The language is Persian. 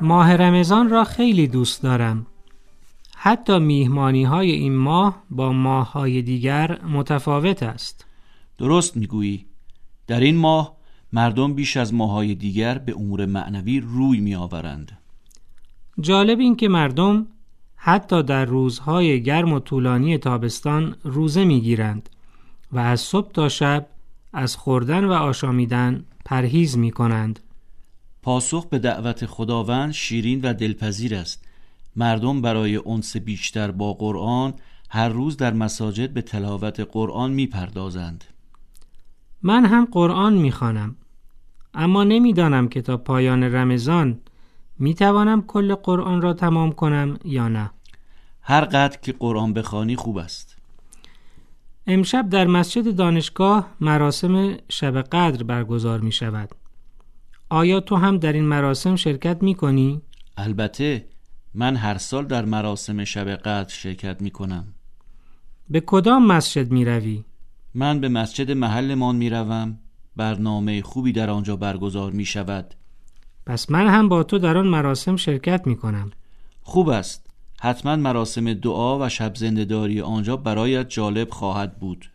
ماه رمضان را خیلی دوست دارم حتی میهمانی های این ماه با ماه های دیگر متفاوت است درست می‌گویی در این ماه مردم بیش از ماهای دیگر به امور معنوی روی می آورند. جالب این که مردم حتی در روزهای گرم و طولانی تابستان روزه می گیرند و از صبح تا شب از خوردن و آشامیدن پرهیز می کنند. پاسخ به دعوت خداوند شیرین و دلپذیر است مردم برای انس بیشتر با قرآن هر روز در مساجد به تلاوت قرآن می پردازند. من هم قرآن می خانم. اما نمی‌دانم که تا پایان رمضان می توانم کل قرآن را تمام کنم یا نه هر قدر که قرآن بخوانی خوب است امشب در مسجد دانشگاه مراسم شب قدر برگزار می شود آیا تو هم در این مراسم شرکت می کنی؟ البته من هر سال در مراسم شب قدر شرکت می کنم به کدام مسجد می روی؟ من به مسجد محلمان می روم برنامه خوبی در آنجا برگزار می شود پس من هم با تو در آن مراسم شرکت می کنم خوب است. حتما مراسم دعا و شب زندهداری آنجا برایت جالب خواهد بود.